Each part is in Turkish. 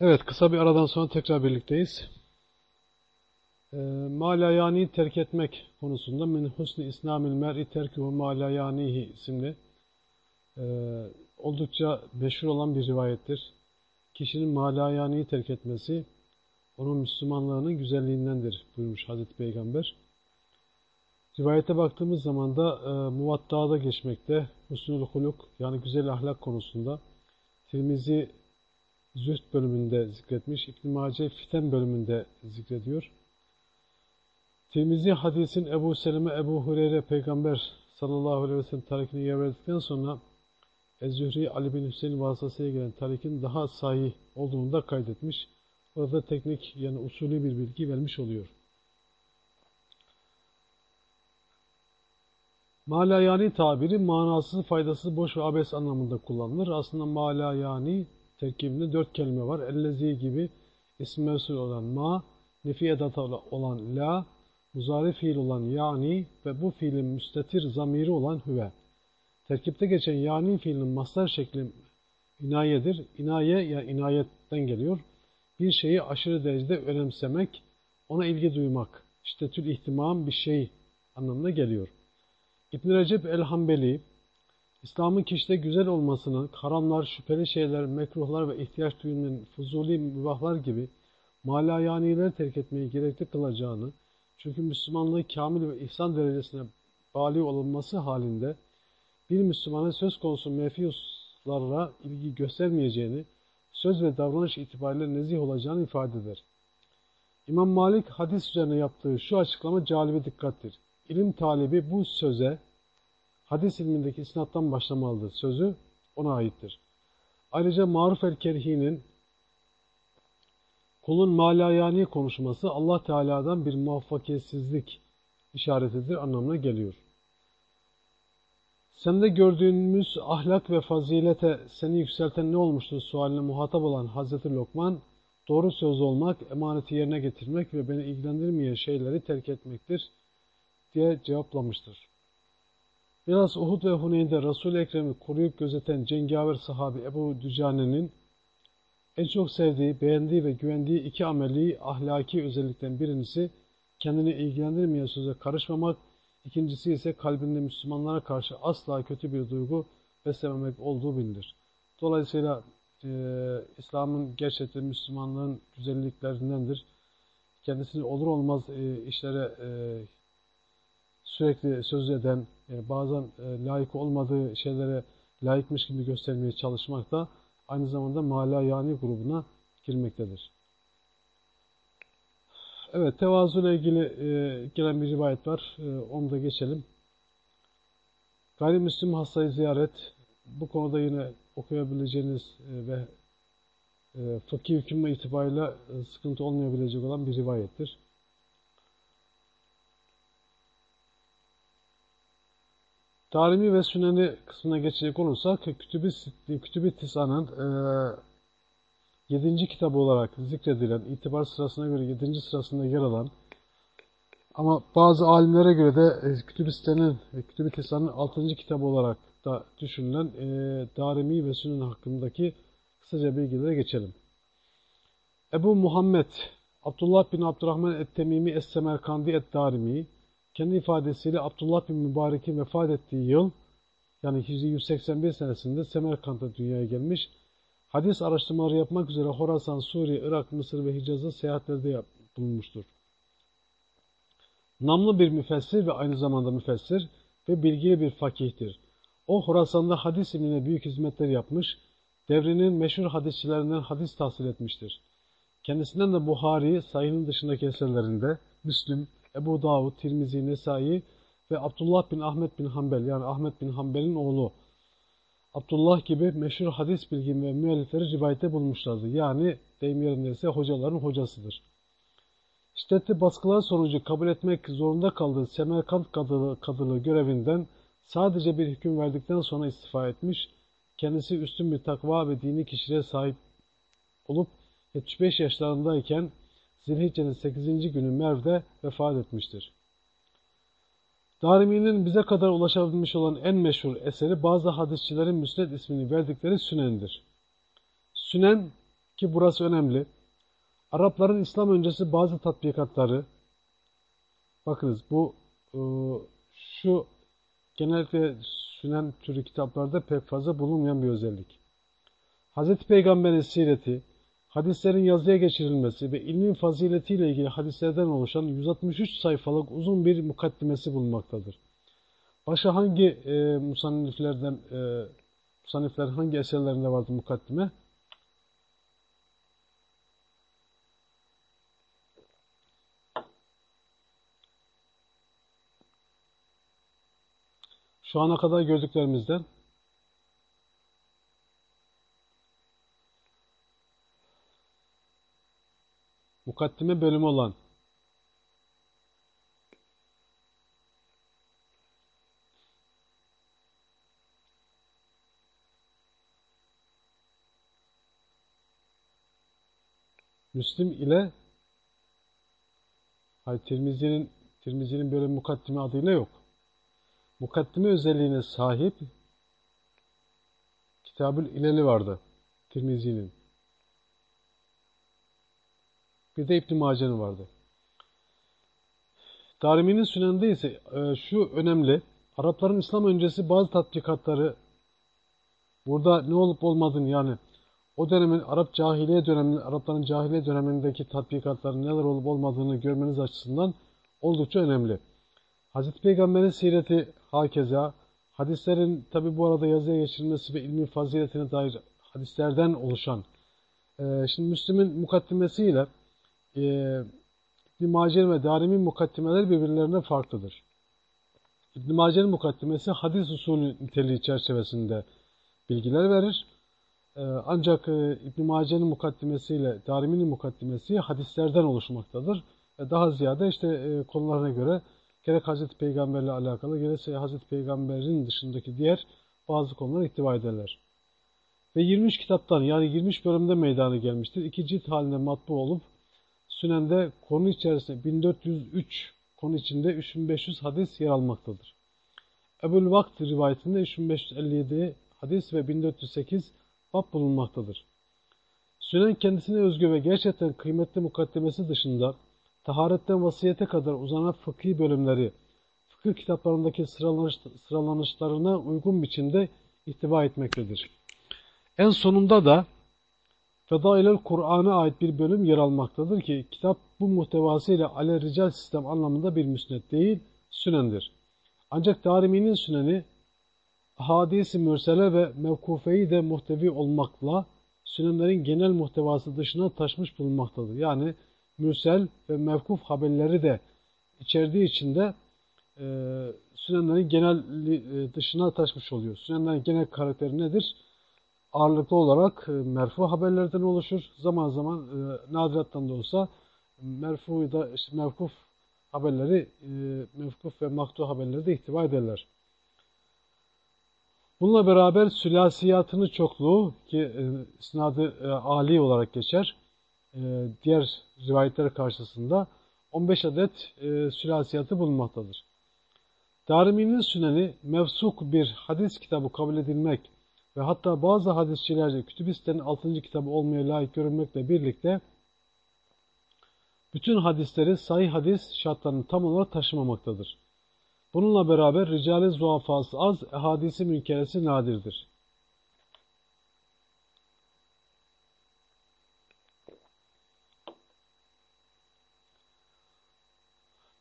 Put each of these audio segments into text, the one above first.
Evet, kısa bir aradan sonra tekrar birlikteyiz. E, malayani terk etmek konusunda min husni islamil mer'i terkuhu malayanihi isimli e, oldukça meşhur olan bir rivayettir. Kişinin malayaniyi terk etmesi onun Müslümanlığının güzelliğindendir buyurmuş Hazreti Peygamber. Rivayete baktığımız zaman da e, muvatta'da geçmekte, husnul huluk yani güzel ahlak konusunda Tirmizi Zühd bölümünde zikretmiş, İbn-i Mace Fiten bölümünde zikrediyor. Tirmizi hadisin Ebu Selime, Ebu Hureyre Peygamber sallallahu aleyhi ve sellem tarikini yer verdikten sonra Ez-Zühri Ali bin Hüseyin vasıtasıyla gelen tarikin daha sahih olduğunu da kaydetmiş. Orada teknik yani usulü bir bilgi vermiş oluyor. Malayani tabiri manasız, faydasız, boş ve abes anlamında kullanılır. Aslında malayani terkibinde dört kelime var. Ellezi gibi ismi mevsul olan ma, nefi edatı olan la, muzari fiil olan yani ve bu fiilin müstetir zamiri olan hüve. Terkipte geçen yani fiilinin mastar şekli inayedir. İnaye ya inayetten geliyor. Bir şeyi aşırı derecede önemsemek, ona ilgi duymak. İşte tül ihtimam bir şey anlamına geliyor. İbn-i Recep el-Hambeli, İslam'ın kişide güzel olmasını, haramlar, şüpheli şeyler, mekruhlar ve ihtiyaç duyulmayan fuzuli mübahlar gibi malayanileri terk etmeyi gerekli kılacağını, çünkü Müslümanlığı kamil ve ihsan derecesine bali olunması halinde bir Müslümanın söz konusu mefiyuslarla ilgi göstermeyeceğini, söz ve davranış itibariyle nezih olacağını ifade eder. İmam Malik hadis üzerine yaptığı şu açıklama calibe dikkattir. İlim talibi bu söze hadis ilmindeki isnattan başlamalıdır. Sözü ona aittir. Ayrıca Maruf el-Kerhi'nin kulun malayani konuşması Allah Teala'dan bir muvaffakiyetsizlik işaretidir anlamına geliyor. Sende gördüğümüz ahlak ve fazilete seni yükselten ne olmuştur sualine muhatap olan Hazreti Lokman, doğru söz olmak, emaneti yerine getirmek ve beni ilgilendirmeyen şeyleri terk etmektir diye cevaplamıştır. Biraz Uhud ve Huneyn'de Resul-i Ekrem'i koruyup gözeten cengaver sahabi Ebu Dücane'nin en çok sevdiği, beğendiği ve güvendiği iki ameli ahlaki özellikten birincisi kendini ilgilendirmeyen söze karışmamak, ikincisi ise kalbinde Müslümanlara karşı asla kötü bir duygu beslememek olduğu bilinir. Dolayısıyla e, İslam'ın gerçekten Müslümanlığın güzelliklerindendir. Kendisini olur olmaz e, işlere e, sürekli söz eden, e, bazen e, layık olmadığı şeylere layıkmış gibi göstermeye çalışmak da aynı zamanda mala yani grubuna girmektedir. Evet, tevazu ile ilgili e, gelen bir rivayet var. E, onu da geçelim. Gayrimüslim hastayı ziyaret, bu konuda yine okuyabileceğiniz e, ve e, fıkhi hüküm itibariyle e, sıkıntı olmayabilecek olan bir rivayettir. Tarimi ve Süneni kısmına geçecek olursak Kütüb-i, Kütüb Tisa'nın e, 7. kitabı olarak zikredilen, itibar sırasına göre 7. sırasında yer alan ama bazı alimlere göre de e, Kütüb-i Site'nin, e, Kütüb-i Tisa'nın 6. kitabı olarak da düşünülen e, Darimi ve Sünen hakkındaki kısaca bilgilere geçelim. Ebu Muhammed Abdullah bin Abdurrahman et-Temimi es-Semerkandi et-Darimi kendi ifadesiyle Abdullah bin Mübarek'in vefat ettiği yıl yani Hicri 181 senesinde Semerkant'ta dünyaya gelmiş. Hadis araştırmaları yapmak üzere Horasan, Suriye, Irak, Mısır ve Hicaz'da seyahatlerde bulunmuştur. Namlı bir müfessir ve aynı zamanda müfessir ve bilgili bir fakihtir. O Horasan'da hadis ilmine büyük hizmetler yapmış, devrinin meşhur hadisçilerinden hadis tahsil etmiştir. Kendisinden de Buhari, sayının dışındaki eserlerinde, Müslüm, Ebu Davud, Tirmizi, Nesai ve Abdullah bin Ahmet bin Hanbel yani Ahmet bin Hanbel'in oğlu Abdullah gibi meşhur hadis bilgin ve müellifleri rivayette bulmuşlardı. Yani deyim yerinde ise hocaların hocasıdır. Şiddetli baskılar sonucu kabul etmek zorunda kaldığı Semerkant kadılığı, kadılığı görevinden sadece bir hüküm verdikten sonra istifa etmiş, kendisi üstün bir takva ve dini kişiliğe sahip olup 75 yaşlarındayken Zilhicce'nin 8. günü Merv'de vefat etmiştir. Darimi'nin bize kadar ulaşabilmiş olan en meşhur eseri bazı hadisçilerin müsned ismini verdikleri Sünen'dir. Sünen, ki burası önemli. Arapların İslam öncesi bazı tatbikatları bakınız bu e, şu genellikle sünen türü kitaplarda pek fazla bulunmayan bir özellik. Hz. Peygamber'in sireti, hadislerin yazıya geçirilmesi ve ilmin faziletiyle ilgili hadislerden oluşan 163 sayfalık uzun bir mukaddimesi bulunmaktadır. Başka hangi e, musanniflerden, e, musanniflerin hangi eserlerinde vardı mukaddime? Şu ana kadar gördüklerimizden mukaddime bölümü olan Müslim ile hayır Tirmizi'nin Tirmizi'nin böyle mukaddime adıyla yok. Mukaddime özelliğine sahip Kitabül İleli vardı. Tirmizi'nin. Bir de İbn-i Mace'nin vardı. Darimi'nin sünende ise e, şu önemli. Arapların İslam öncesi bazı tatbikatları burada ne olup olmadığını yani o dönemin Arap cahiliye döneminin, Arapların cahiliye dönemindeki tatbikatların neler olup olmadığını görmeniz açısından oldukça önemli. Hazreti Peygamber'in sireti hakeza, hadislerin tabi bu arada yazıya geçirilmesi ve ilmi faziletine dair hadislerden oluşan, e, şimdi Müslim'in mukaddimesiyle e, İbn-i Macer'in ve Darim'in mukaddimeleri birbirlerine farklıdır. İbn-i Macer'in mukaddimesi hadis usulü niteliği çerçevesinde bilgiler verir. Ee, ancak e, İbn-i Mace'nin mukaddimesiyle Darimi'nin mukaddimesi hadislerden oluşmaktadır. Daha ziyade işte e, konularına göre gerek Hazreti Peygamberle alakalı gerekse Hazreti Peygamber'in dışındaki diğer bazı konular ihtiva ederler. Ve 23 kitaptan yani 23 bölümde meydana gelmiştir. İki cilt halinde matbu olup Sünen'de konu içerisinde 1403 konu içinde 3500 hadis yer almaktadır. Ebul Vakt rivayetinde 3557 hadis ve 1408 bab bulunmaktadır. Sünen kendisine özgü ve gerçekten kıymetli mukaddemesi dışında taharetten vasiyete kadar uzanan fıkhi bölümleri, fıkıh kitaplarındaki sıralanış, sıralanışlarına uygun biçimde ihtiva etmektedir. En sonunda da Fedailel Kur'an'a ait bir bölüm yer almaktadır ki kitap bu muhtevasıyla ale sistem anlamında bir müsnet değil, sünendir. Ancak Darimi'nin süneni hadis-i mürsele ve mevkufeyi de muhtevi olmakla sünenlerin genel muhtevası dışına taşmış bulunmaktadır. Yani mürsel ve mevkuf haberleri de içerdiği için de e, sünenlerin genel e, dışına taşmış oluyor. Sünenlerin genel karakteri nedir? Ağırlıklı olarak e, merfu haberlerden oluşur. Zaman zaman e, nadirattan da olsa merfu da işte mevkuf haberleri, e, mevkuf ve maktu haberleri de ihtiva ederler. Bununla beraber sülasiyatını çokluğu ki isnadı e, Ali olarak geçer. Diğer rivayetler karşısında 15 adet sülasiyatı bulunmaktadır. Darimi'nin süneni mevsuk bir hadis kitabı kabul edilmek ve hatta bazı hadisçilerce kütübistenin 6. kitabı olmaya layık görünmekle birlikte bütün hadisleri sahih hadis şartlarını tam olarak taşımamaktadır. Bununla beraber ricali zuafası az, hadisi münkeresi nadirdir.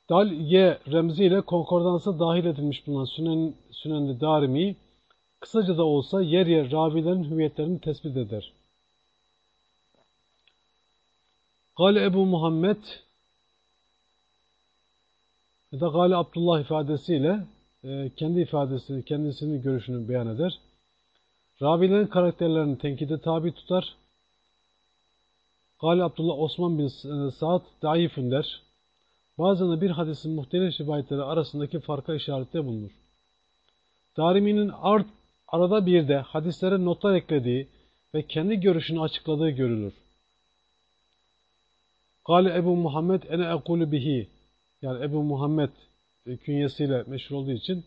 Dal Y remziyle konkordansa dahil edilmiş bulunan Sünen, Sünenli Darimi, kısaca da olsa yer yer ravilerin hüviyetlerini tespit eder. Gale Ebu Muhammed ya da Gali Abdullah ifadesiyle e, kendi ifadesini, kendisinin görüşünü beyan eder. Ravilerin karakterlerini tenkide tabi tutar. Gali Abdullah Osman bin e, Saad daifün der. Bazen de bir hadisin muhtelif rivayetleri arasındaki farka işarette bulunur. Darimi'nin art, arada bir de hadislere notlar eklediği ve kendi görüşünü açıkladığı görülür. Gale Ebu Muhammed ene ekulu bihi yani Ebu Muhammed e, künyesiyle meşhur olduğu için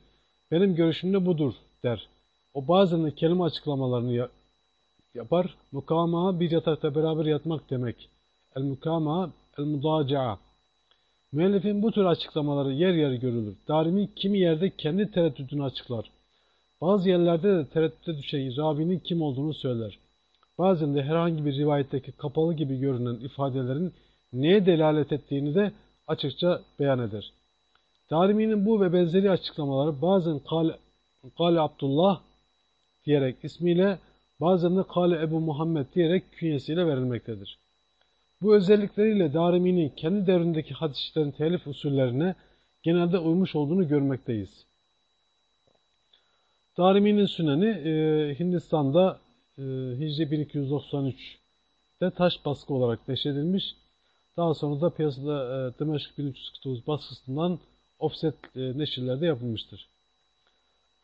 benim görüşüm de budur der. O bazen de kelime açıklamalarını yapar. Mukama bir yatakta beraber yatmak demek. El mukama el mudaca'a. Müellifin bu tür açıklamaları yer yer görülür. Darimi kimi yerde kendi tereddütünü açıklar. Bazı yerlerde de tereddüte düşen Rabi'nin kim olduğunu söyler. Bazen de herhangi bir rivayetteki kapalı gibi görünen ifadelerin neye delalet ettiğini de açıkça beyan eder. Darimi'nin bu ve benzeri açıklamaları bazen Kale, Kale Abdullah diyerek ismiyle bazen de Kale Ebu Muhammed diyerek künyesiyle verilmektedir. Bu özellikleriyle Darimi'nin kendi devrindeki hadislerin telif usullerine genelde uymuş olduğunu görmekteyiz. Darimi'nin süneni e, Hindistan'da e, Hicri 1293'te taş baskı olarak neşredilmiş. Daha sonra da piyasada e, Dimeşk 1349 baskısından offset e, neşirlerde yapılmıştır.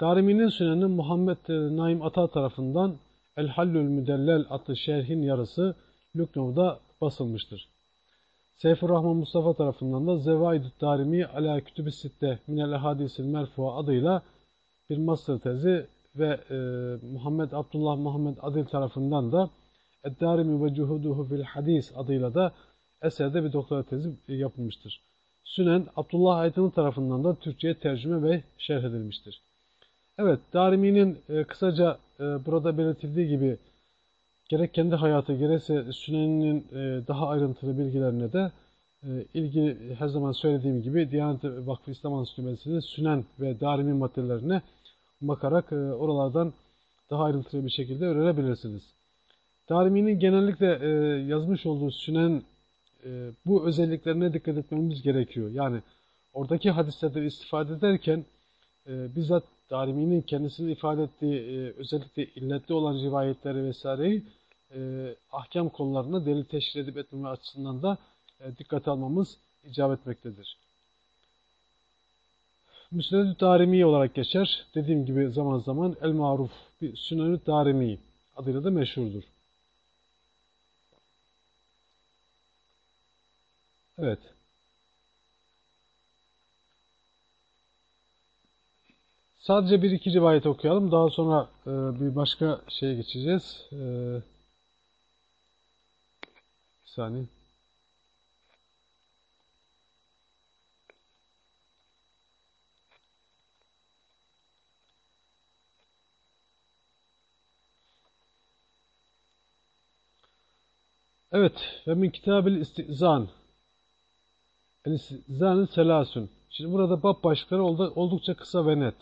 Darimi'nin süneni Muhammed e, Naim Ata tarafından El Hallül Müdellel adlı şerhin yarısı Lüknov'da basılmıştır. Seyfur Rahman Mustafa tarafından da Zevaid-i Darimi ala Kütüb-i Sitte Minel Ehadisil Merfu'a adıyla bir master tezi ve e, Muhammed Abdullah Muhammed Adil tarafından da Eddarimi ve Cuhuduhu fil Hadis adıyla da eserde bir doktora tezi yapılmıştır. Sünen Abdullah Aydın tarafından da Türkçe'ye tercüme ve şerh edilmiştir. Evet, Darimi'nin e, kısaca e, burada belirtildiği gibi gerek kendi hayatı gerekse Sünen'in e, daha ayrıntılı bilgilerine de e, ilgili her zaman söylediğim gibi Diyanet Vakfı İslam Ansiklopedisi'nin Sünen ve Darimi maddelerine bakarak e, oralardan daha ayrıntılı bir şekilde öğrenebilirsiniz. Darimi'nin genellikle e, yazmış olduğu Sünen e, bu özelliklerine dikkat etmemiz gerekiyor. Yani oradaki hadislerden istifade ederken e, bizzat Darimi'nin kendisini ifade ettiği e, özellikle illetli olan rivayetleri vesaireyi e, ahkam konularına delil teşkil edip etmeme açısından da e, dikkat almamız icap etmektedir. Müsned-i Darimi olarak geçer. Dediğim gibi zaman zaman El-Maruf bir Sünen-i Darimi adıyla da meşhurdur. Evet. Sadece bir iki rivayet okuyalım. Daha sonra e, bir başka şeye geçeceğiz. E, bir saniye. Evet. Ve min kitabil istizan. El istizanı selasun. Şimdi burada bab başlıkları oldukça kısa ve net.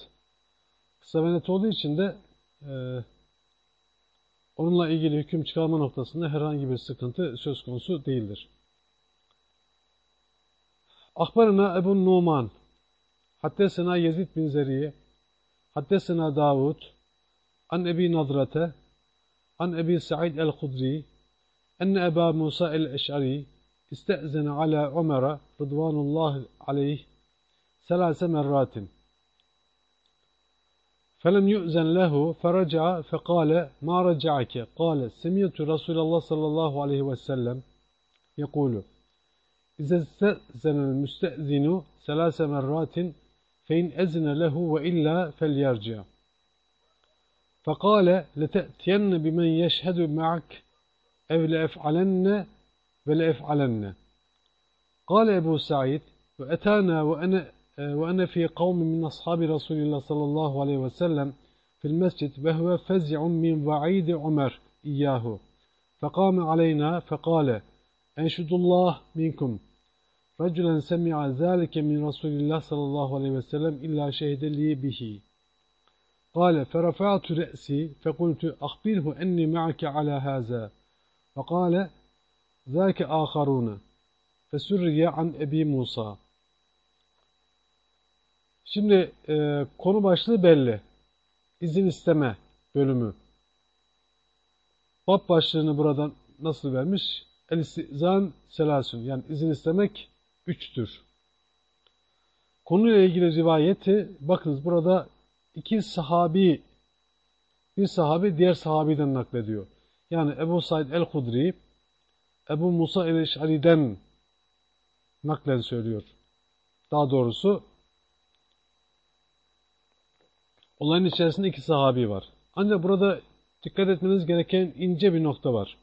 Kısa ve net olduğu için de e, onunla ilgili hüküm çıkarma noktasında herhangi bir sıkıntı söz konusu değildir. Akbarına Ebu Numan Haddesena Yezid bin Zeriye Haddesena Davud An Ebi Nadrate An Ebi Sa'id el-Hudri أن أبا موسى الأشعري استأذن على عمر رضوان الله عليه ثلاث مرات. فلم يؤذن له فرجع فقال ما رجعك؟ قال سمعت رسول الله صلى الله عليه وسلم يقول إذا استأذن المستأذن ثلاث مرات فإن أذن له وإلا فليرجع. فقال لتأتين بمن يشهد معك أو لأفعلن فلأفعلن قال أبو سعيد وأتانا وأنا, وأنا في قوم من أصحاب رسول الله صلى الله عليه وسلم في المسجد وهو فزع من وعيد عمر إياه. فقام علينا فقال أنشد الله منكم. رجلا سمع ذلك من رسول الله صلى الله عليه وسلم إلا شهد لي به. قال فرفعت رأسي فقلت أخبره أني معك على هذا. فقال ذاك آخرون فسري an Ebi Musa. Şimdi e, konu başlığı belli. İzin isteme bölümü. Bab başlığını buradan nasıl vermiş? El-istizan selasun. Yani izin istemek üçtür. Konuyla ilgili rivayeti bakınız burada iki sahabi bir sahabi diğer sahabiden naklediyor. Yani Ebu Said el-Hudri Ebu Musa el-Eş'ari'den naklen söylüyor. Daha doğrusu olayın içerisinde iki sahabi var. Ancak burada dikkat etmeniz gereken ince bir nokta var.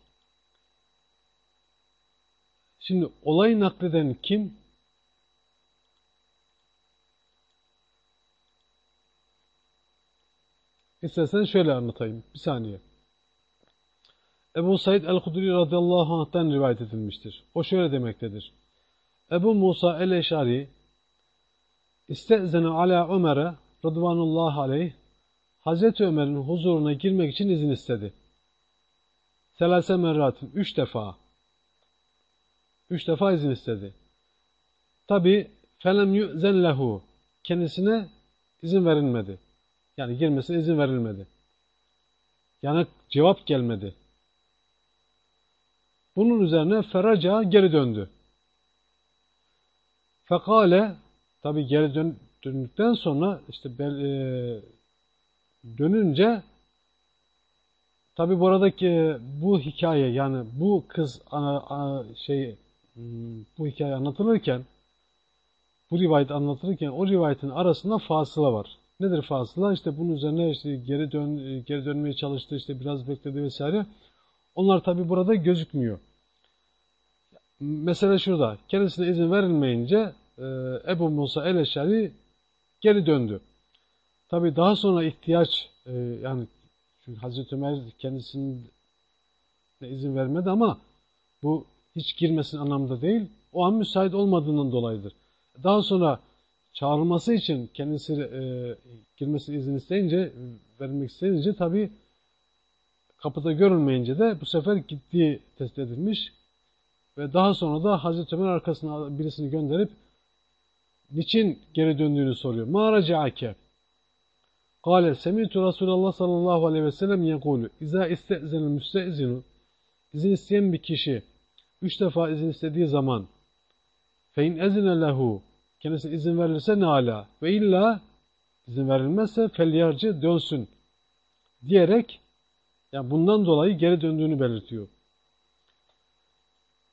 Şimdi olayı nakleden kim? İstersen şöyle anlatayım. Bir saniye. Ebu Said el-Hudri radıyallahu anh'tan rivayet edilmiştir. O şöyle demektedir. Ebu Musa el-Eşari İstezene ala Ömer'e Rıdvanullah aleyh Hazreti Ömer'in huzuruna girmek için izin istedi. Selase merratin. Üç defa. Üç defa izin istedi. Tabi felem yu'zen lehu. Kendisine izin verilmedi. Yani girmesine izin verilmedi. Yani cevap gelmedi. Bunun üzerine Feraca geri döndü. Fekale tabi geri dön, döndükten sonra işte e, dönünce tabi buradaki bu hikaye yani bu kız ana, ana, şey hmm, bu hikaye anlatılırken bu rivayet anlatılırken o rivayetin arasında fasıla var. Nedir fasıla? İşte bunun üzerine işte geri dön geri dönmeye çalıştı, işte biraz bekledi vesaire. Onlar tabi burada gözükmüyor. Mesele şurada. Kendisine izin verilmeyince e, Ebu Musa el-Eşari geri döndü. Tabi daha sonra ihtiyaç e, yani çünkü Hazreti Ömer kendisine izin vermedi ama bu hiç girmesin anlamda değil. O an müsait olmadığından dolayıdır. Daha sonra çağrılması için kendisi e, girmesi izin isteyince, vermek isteyince tabi kapıda görülmeyince de bu sefer gittiği tespit edilmiş. Ve daha sonra da Hazreti Ömer arkasına birisini gönderip niçin geri döndüğünü soruyor. Ma racaake. Kale semitu Resulullah sallallahu aleyhi ve sellem yekulu. İza iste'zenil müste'zinu. İzin isteyen bir kişi üç defa izin istediği zaman fein ezine lehu kendisine izin verilirse ne ala ve illa izin verilmezse felyarcı dönsün diyerek yani bundan dolayı geri döndüğünü belirtiyor.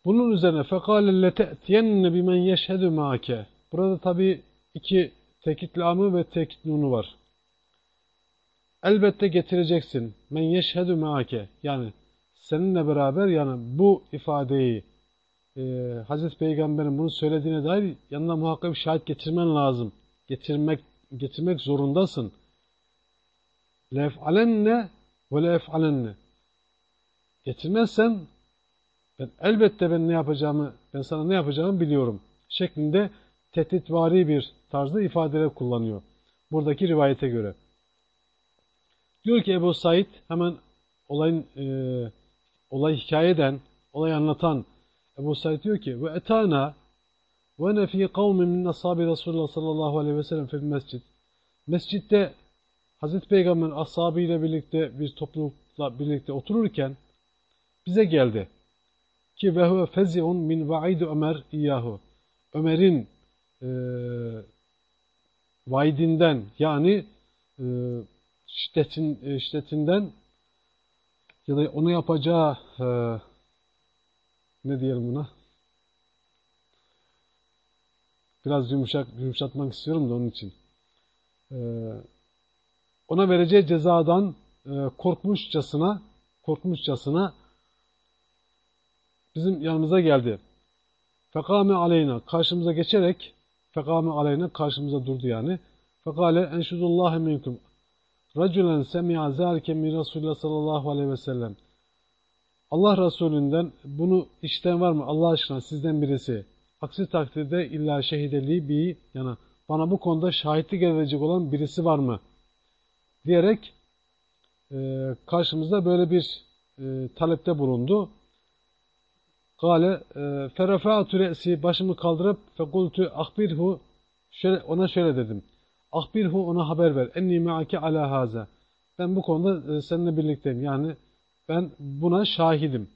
Bunun üzerine fekâle lete'tiyenne bimen yeşhedü ma'ake. Burada tabi iki tekit lamı ve tekit nunu var. Elbette getireceksin. Men yeşhedü ma'ake. Yani seninle beraber yani bu ifadeyi e, Hazreti Peygamber'in bunu söylediğine dair yanına muhakkak bir şahit getirmen lazım. Getirmek getirmek zorundasın. Lef'alenne ve lef'alenne. Getirmezsen ben elbette ben ne yapacağımı, ben sana ne yapacağımı biliyorum. Şeklinde tehditvari bir tarzda ifadeler kullanıyor. Buradaki rivayete göre. Diyor ki Ebu Said hemen olayın e, olay hikayeden, olay anlatan Ebu Said diyor ki ve etana ve ne fi kavmin min ashabi Resulullah sallallahu aleyhi ve sellem fil mescid. Mescitte Hazreti Peygamber ashabıyla birlikte bir toplulukla birlikte otururken bize geldi. Ki ve huve fezi'un min va'idu Ömer iyahu. Ömer'in e, vaidinden yani e, şiddetin, e, şiddetinden ya da onu yapacağı e, ne diyelim buna biraz yumuşak yumuşatmak istiyorum da onun için e, ona vereceği cezadan e, korkmuşçasına korkmuşçasına bizim yanımıza geldi. Fekame aleyna karşımıza geçerek fekame aleyna karşımıza durdu yani. Fekale enşudullahi minkum raculen semi'a zâlike min Resulullah sallallahu aleyhi ve sellem. Allah Resulünden bunu işten var mı Allah aşkına sizden birisi? Aksi takdirde illa şehideliği bir yani bana bu konuda şahitlik edecek olan birisi var mı? Diyerek e, karşımızda böyle bir e, talepte bulundu. Kale e, ferefa'tu re'si başımı kaldırıp fekultu ahbirhu şöyle, ona şöyle dedim. Ahbirhu ona haber ver. Enni me'ake ala haza. Ben bu konuda e, seninle birlikteyim. Yani ben buna şahidim.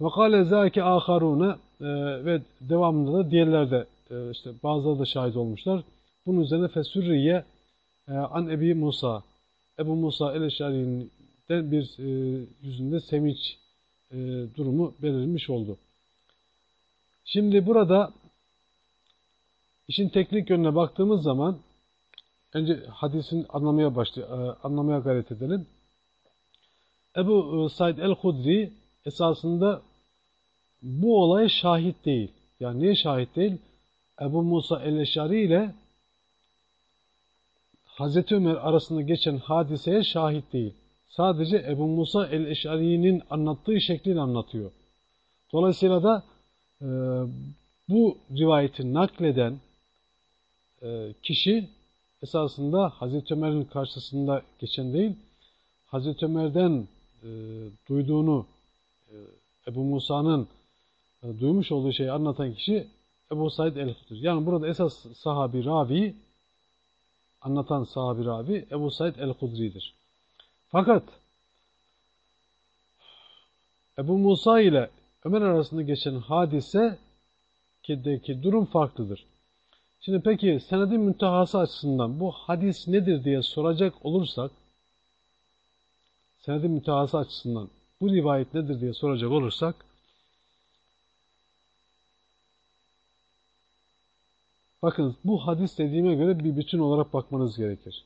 Ve kâle zâke âkharûne ve devamında da diğerler de e, işte bazıları da şahit olmuşlar. Bunun üzerine fesürriye e, an Ebi Musa Ebu Musa el-Eşari'den bir e, yüzünde sevinç e, durumu belirmiş oldu. Şimdi burada işin teknik yönüne baktığımız zaman önce hadisin anlamaya başlı e, anlamaya gayret edelim. Ebu e, Said el-Hudri esasında bu olaya şahit değil. Yani niye şahit değil? Ebu Musa el-Eşari ile Hazreti Ömer arasında geçen hadiseye şahit değil. Sadece Ebu Musa el-Eşari'nin anlattığı şekliyle anlatıyor. Dolayısıyla da e, bu rivayeti nakleden e, kişi esasında Hazreti Ömer'in karşısında geçen değil, Hazreti Ömer'den e, duyduğunu e, Ebu Musa'nın e, duymuş olduğu şeyi anlatan kişi Ebu Said el-Hudri. Yani burada esas sahabi ravi anlatan sahabi ravi Ebu Said el-Hudri'dir. Fakat Ebu Musa ile Ömer arasında geçen hadise ki durum farklıdır. Şimdi peki senedin müntehası açısından bu hadis nedir diye soracak olursak senedin müntehası açısından bu rivayet nedir diye soracak olursak bakın bu hadis dediğime göre bir bütün olarak bakmanız gerekir.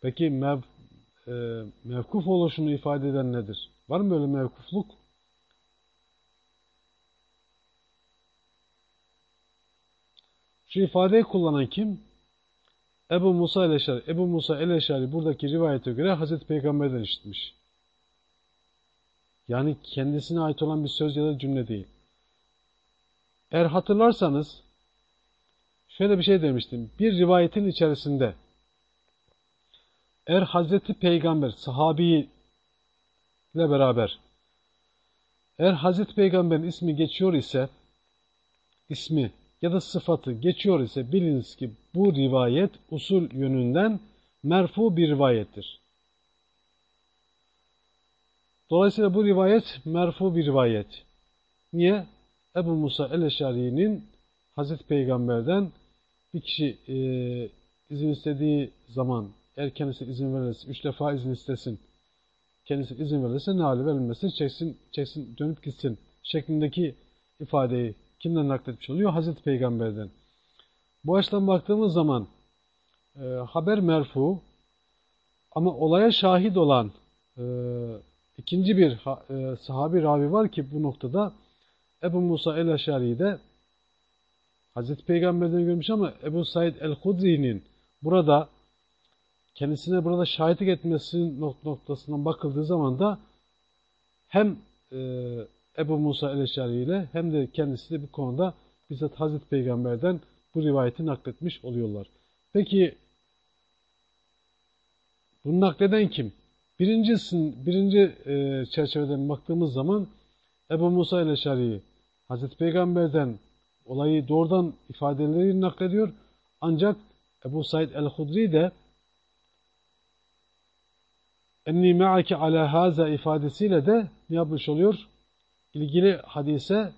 Peki mev, e, mevkuf oluşunu ifade eden nedir? Var mı böyle mevkufluk? Şu ifadeyi kullanan kim? Ebu Musa el-Eşari. Ebu Musa el-Eşari buradaki rivayete göre Hazreti Peygamber'den işitmiş. Yani kendisine ait olan bir söz ya da cümle değil. Eğer hatırlarsanız şöyle bir şey demiştim. Bir rivayetin içerisinde eğer Hazreti Peygamber sahabi ile beraber eğer Hazreti Peygamber'in ismi geçiyor ise ismi ya da sıfatı geçiyor ise biliniz ki bu rivayet usul yönünden merfu bir rivayettir. Dolayısıyla bu rivayet merfu bir rivayet. Niye? Ebu Musa el-Eşari'nin Hazreti Peygamber'den bir kişi e, izin istediği zaman eğer kendisi izin verirse, üç defa izin istesin, kendisi izin verirse ne hali verilmesi, çeksin, çeksin, dönüp gitsin şeklindeki ifadeyi kimden nakletmiş oluyor? Hazreti Peygamber'den. Bu açıdan baktığımız zaman e, haber merfu ama olaya şahit olan e, ikinci bir e, sahabi ravi var ki bu noktada Ebu Musa el-Eşari'yi de Hazreti Peygamber'den görmüş ama Ebu Said el-Hudri'nin burada kendisine burada şahitlik etmesi noktasından bakıldığı zaman da hem e, Ebu Musa el-Eşari ile hem de kendisi de bu konuda bizzat Hazreti Peygamber'den bu rivayeti nakletmiş oluyorlar. Peki bunu nakleden kim? Birincisin, birinci e, çerçeveden baktığımız zaman Ebu Musa el-Eşari Hazreti Peygamber'den olayı doğrudan ifadeleri naklediyor. Ancak Ebu Said el-Hudri de enni me'ake ala haza ifadesiyle de ne yapmış oluyor? ilgili hadise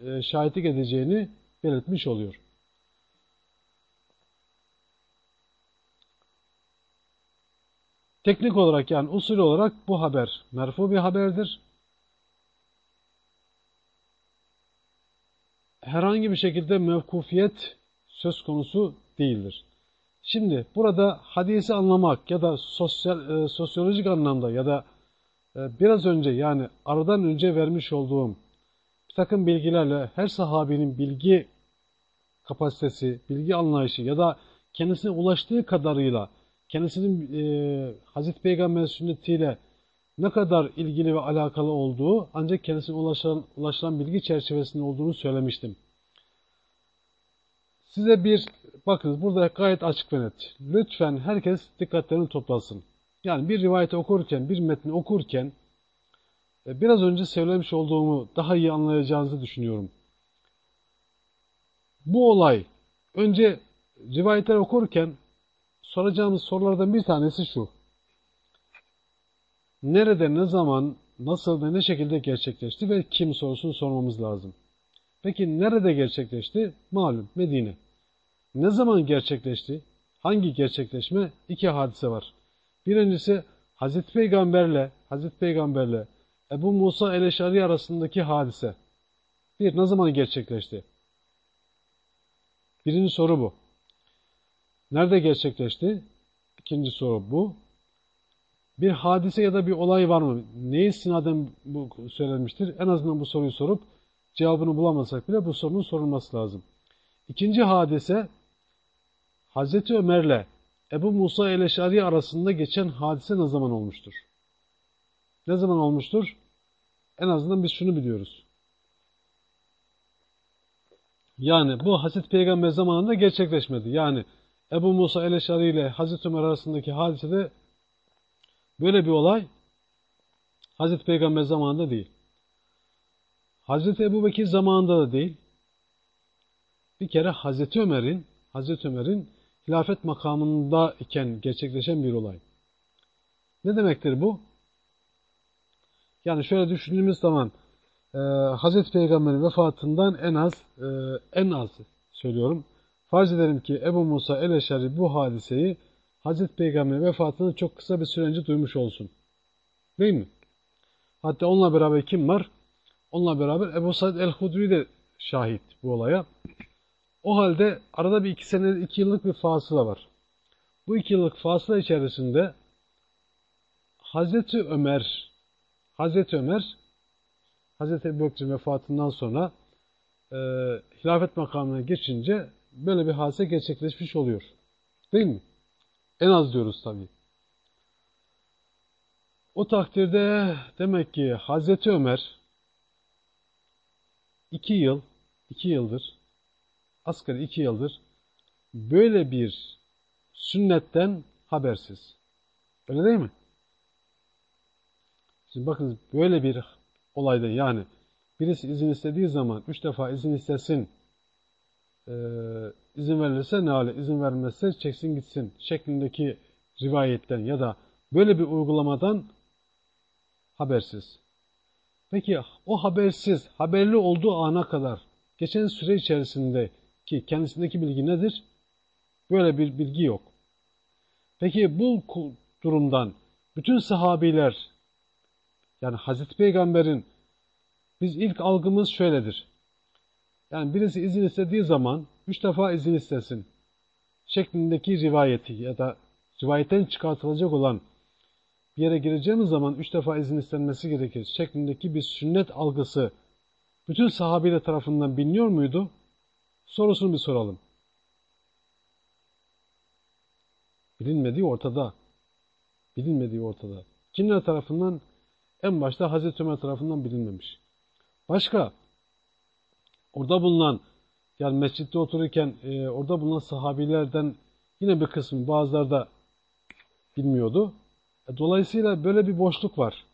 e, şahitlik edeceğini belirtmiş oluyor. Teknik olarak yani usul olarak bu haber merfu bir haberdir. Herhangi bir şekilde mevkufiyet söz konusu değildir. Şimdi burada hadisi anlamak ya da sosyal, e, sosyolojik anlamda ya da ee, biraz önce yani aradan önce vermiş olduğum bir takım bilgilerle her sahabinin bilgi kapasitesi, bilgi anlayışı ya da kendisine ulaştığı kadarıyla kendisinin e, Hazreti Peygamber sünnetiyle ne kadar ilgili ve alakalı olduğu ancak kendisine ulaşan, ulaşılan bilgi çerçevesinde olduğunu söylemiştim. Size bir, bakınız burada gayet açık ve net. Lütfen herkes dikkatlerini toplasın. Yani bir rivayeti okurken, bir metni okurken e, biraz önce söylemiş olduğumu daha iyi anlayacağınızı düşünüyorum. Bu olay önce rivayetler okurken soracağımız sorulardan bir tanesi şu. Nerede, ne zaman, nasıl ve ne şekilde gerçekleşti ve kim sorusunu sormamız lazım. Peki nerede gerçekleşti? Malum Medine. Ne zaman gerçekleşti? Hangi gerçekleşme? İki hadise var. Birincisi Hazreti Peygamberle Hazreti Peygamberle Ebu Musa el-Eşari arasındaki hadise. Bir, ne zaman gerçekleşti? Birinci soru bu. Nerede gerçekleşti? İkinci soru bu. Bir hadise ya da bir olay var mı? Neye istinaden bu söylenmiştir? En azından bu soruyu sorup cevabını bulamasak bile bu sorunun sorulması lazım. İkinci hadise Hazreti Ömer'le Ebu Musa el-Eşari arasında geçen hadise ne zaman olmuştur? Ne zaman olmuştur? En azından biz şunu biliyoruz. Yani bu Hazreti Peygamber zamanında gerçekleşmedi. Yani Ebu Musa el-Eşari ile Hazreti Ömer arasındaki hadisede böyle bir olay Hazreti Peygamber zamanında değil. Hazreti Ebu Bekir zamanında da değil. Bir kere Hazreti Ömer'in Hazreti Ömer'in hilafet makamında iken gerçekleşen bir olay. Ne demektir bu? Yani şöyle düşündüğümüz zaman e, Hazreti Peygamber'in vefatından en az e, en az söylüyorum. Farz edelim ki Ebu Musa el-Eşari bu hadiseyi Hazreti Peygamber'in vefatını çok kısa bir süre önce duymuş olsun. Değil mi? Hatta onunla beraber kim var? Onunla beraber Ebu Said el-Hudri de şahit bu olaya. O halde arada bir iki sene, iki yıllık bir fasıla var. Bu iki yıllık fasıla içerisinde Hazreti Ömer, Hazreti Ömer, Hazreti Ebu Bekir'in vefatından sonra e, hilafet makamına geçince böyle bir hadise gerçekleşmiş oluyor. Değil mi? En az diyoruz tabii. O takdirde demek ki Hazreti Ömer iki yıl, iki yıldır, asgari iki yıldır böyle bir sünnetten habersiz. Öyle değil mi? Şimdi bakın böyle bir olayda yani birisi izin istediği zaman üç defa izin istesin, izin verilirse ne hale, izin vermezse çeksin gitsin şeklindeki rivayetten ya da böyle bir uygulamadan habersiz. Peki o habersiz, haberli olduğu ana kadar geçen süre içerisinde ki kendisindeki bilgi nedir? Böyle bir bilgi yok. Peki bu durumdan bütün sahabiler yani Hazreti Peygamber'in biz ilk algımız şöyledir. Yani birisi izin istediği zaman üç defa izin istesin şeklindeki rivayeti ya da rivayetten çıkartılacak olan bir yere gireceğimiz zaman üç defa izin istenmesi gerekir şeklindeki bir sünnet algısı bütün sahabeler tarafından biliniyor muydu? Sorusunu bir soralım. Bilinmediği ortada. Bilinmediği ortada. Kimler tarafından? En başta Hazreti Ömer tarafından bilinmemiş. Başka, orada bulunan, yani mescitte otururken e, orada bulunan sahabilerden yine bir kısmı bazıları da bilmiyordu. E, dolayısıyla böyle bir boşluk var.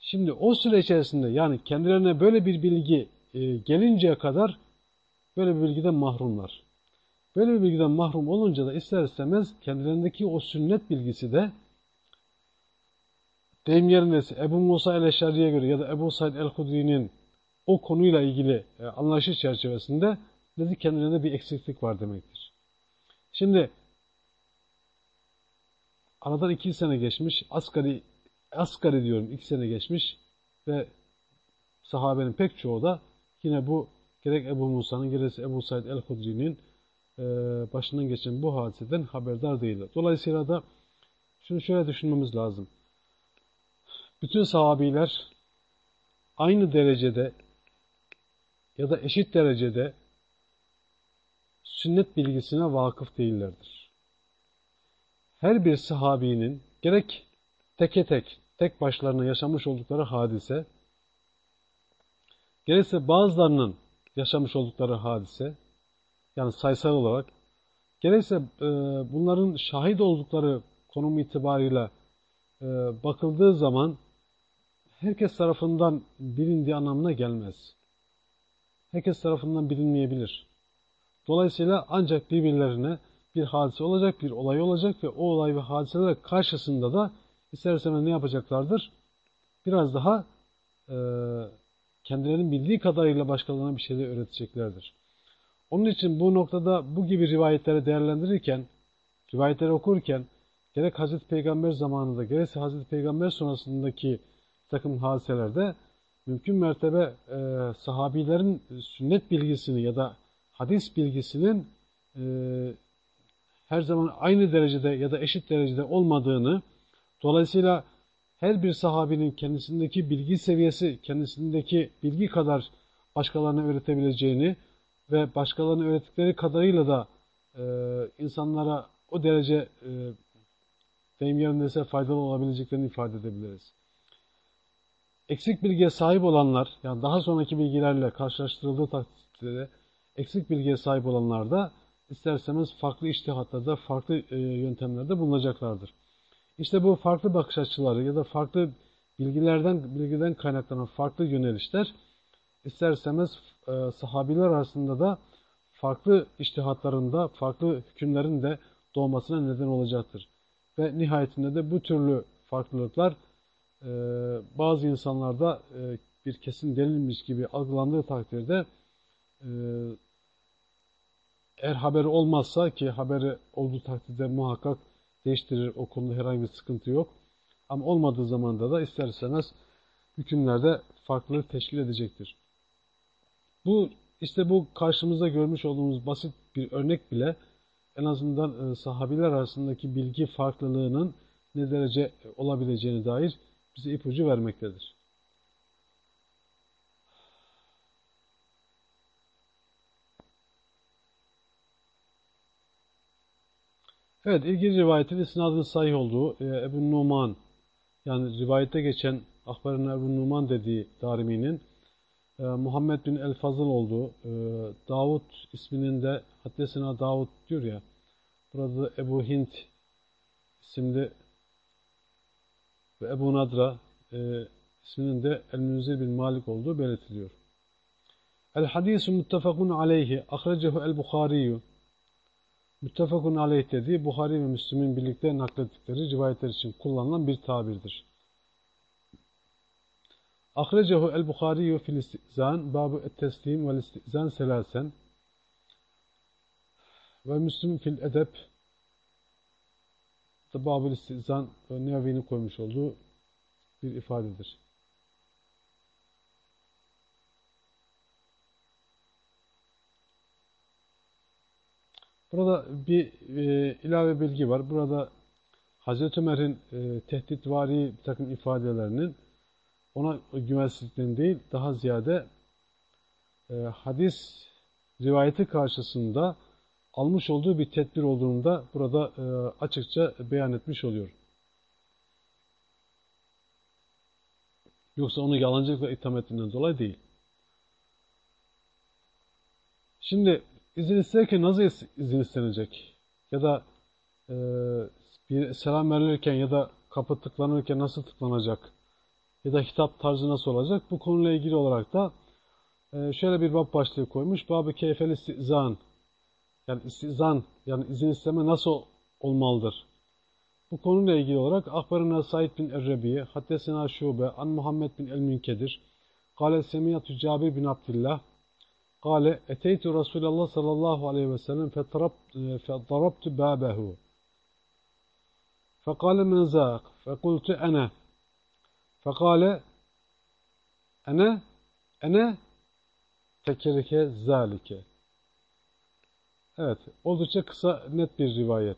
Şimdi o süre içerisinde yani kendilerine böyle bir bilgi e, gelinceye kadar böyle bir bilgiden mahrumlar. Böyle bir bilgiden mahrum olunca da ister istemez kendilerindeki o sünnet bilgisi de deyim yerindeyse Ebu Musa el-Eşari'ye göre ya da Ebu Said el-Hudri'nin o konuyla ilgili e, anlayışı çerçevesinde dedi kendilerinde bir eksiklik var demektir. Şimdi aradan iki sene geçmiş, asgari, asgari diyorum iki sene geçmiş ve sahabenin pek çoğu da yine bu gerek Ebu Musa'nın gerekse Ebu Said el-Hudri'nin e, başından geçen bu hadiseden haberdar değiller. Dolayısıyla da şunu şöyle düşünmemiz lazım. Bütün sahabiler aynı derecede ya da eşit derecede sünnet bilgisine vakıf değillerdir. Her bir sahabinin gerek teke tek, tek başlarına yaşamış oldukları hadise, gerekse bazılarının yaşamış oldukları hadise, yani sayısal olarak, gerekse e, bunların şahit oldukları konum itibarıyla e, bakıldığı zaman herkes tarafından bilindiği anlamına gelmez. Herkes tarafından bilinmeyebilir. Dolayısıyla ancak birbirlerine bir hadise olacak, bir olay olacak ve o olay ve hadiseler karşısında da istersen ne yapacaklardır? Biraz daha e, kendilerinin bildiği kadarıyla başkalarına bir şeyler öğreteceklerdir. Onun için bu noktada bu gibi rivayetleri değerlendirirken, rivayetleri okurken gerek Hazreti Peygamber zamanında gerekse Hazreti Peygamber sonrasındaki takım hadiselerde mümkün mertebe e, sahabilerin sünnet bilgisini ya da hadis bilgisinin e, her zaman aynı derecede ya da eşit derecede olmadığını, dolayısıyla her bir sahabinin kendisindeki bilgi seviyesi, kendisindeki bilgi kadar başkalarına öğretebileceğini ve başkalarına öğrettikleri kadarıyla da e, insanlara o derece e, deyim yerindeyse faydalı olabileceklerini ifade edebiliriz. Eksik bilgiye sahip olanlar, yani daha sonraki bilgilerle karşılaştırıldığı takdirde eksik bilgiye sahip olanlar da isterseniz farklı iştihatlarda, farklı e, yöntemlerde bulunacaklardır. İşte bu farklı bakış açıları ya da farklı bilgilerden bilgiden kaynaklanan farklı yönelişler isterseniz e, sahabiler arasında da farklı iştihatlarında, farklı hükümlerin de doğmasına neden olacaktır. Ve nihayetinde de bu türlü farklılıklar e, bazı insanlarda e, bir kesin delilmiş gibi algılandığı takdirde e, eğer haberi olmazsa ki haberi olduğu takdirde muhakkak değiştirir o konuda herhangi bir sıkıntı yok. Ama olmadığı zamanda da isterseniz hükümlerde farklılık teşkil edecektir. Bu işte bu karşımızda görmüş olduğumuz basit bir örnek bile en azından e, sahabiler arasındaki bilgi farklılığının ne derece olabileceğine dair bize ipucu vermektedir. Evet, ilgili rivayetin isnadının sahih olduğu e, Ebu Numan, yani rivayette geçen Akbarın Ebu Numan dediği Darimi'nin e, Muhammed bin El-Fazıl olduğu, e, Davud isminin de Haddesina Davud diyor ya, burada Ebu Hint isimli ve Ebu Nadra e, isminin de El-Münzir bin Malik olduğu belirtiliyor. El-Hadisu muttefakun aleyhi, ahrecehu el-Bukhariyu, Müttefakun aleyh dediği Buhari ve Müslüm'ün birlikte naklettikleri rivayetler için kullanılan bir tabirdir. Ahrecehu el-Bukhariyu fil istizan babu et-teslim vel istizan selasen ve Müslüm fil edep da babul istizan ve Nevevi'nin koymuş olduğu bir ifadedir. Burada bir e, ilave bilgi var. Burada Hazreti Ömer'in e, tehditvari bir takım ifadelerinin ona güvensizlikten değil, daha ziyade e, hadis rivayeti karşısında almış olduğu bir tedbir olduğunu da burada e, açıkça beyan etmiş oluyor. Yoksa onu yalancılıkla itham ettiğinden dolayı değil. Şimdi izin isterken nasıl izin istenecek? Ya da e, bir selam verilirken ya da kapı tıklanırken nasıl tıklanacak? Ya da hitap tarzı nasıl olacak? Bu konuyla ilgili olarak da e, şöyle bir bab başlığı koymuş. Babı keyfel istizan yani istizan, yani izin isteme nasıl olmalıdır? Bu konuyla ilgili olarak Akbarına Said bin Errebiye, Haddesena Şube, An Muhammed bin El-Münkedir, Kale Semiyatü Cabir bin Abdillah, Kale Eteytü Resulallah sallallahu aleyhi ve sellem fettarabtü e, bâbehu. Fekale men zâk, fekultü ene. Fekale ene, ene tekerike zâlike. Evet, oldukça kısa, net bir rivayet.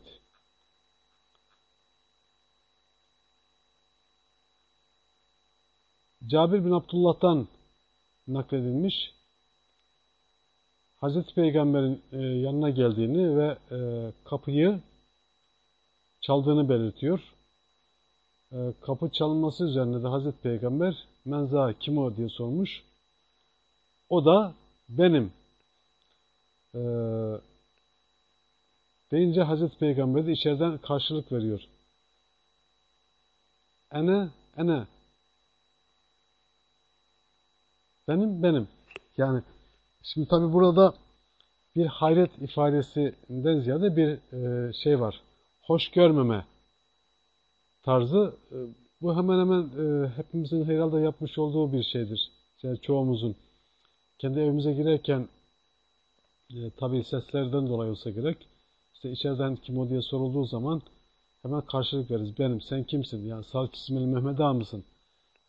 Cabir bin Abdullah'tan nakledilmiş. Hazreti Peygamber'in e, yanına geldiğini ve e, kapıyı çaldığını belirtiyor. E, kapı çalınması üzerine de Hazreti Peygamber menza kim o diye sormuş. O da benim e, deyince Hazreti Peygamber de içeriden karşılık veriyor. Ene, ene. Benim, benim. Yani Şimdi tabi burada bir hayret ifadesinden ziyade bir e, şey var. Hoş görmeme tarzı. E, bu hemen hemen e, hepimizin herhalde yapmış olduğu bir şeydir. Yani çoğumuzun. Kendi evimize girerken tabi seslerden dolayı olsa gerek. İşte içeriden kim o diye sorulduğu zaman hemen karşılık veririz. Benim, sen kimsin? Yani sağ ismini Mehmet Ağa mısın?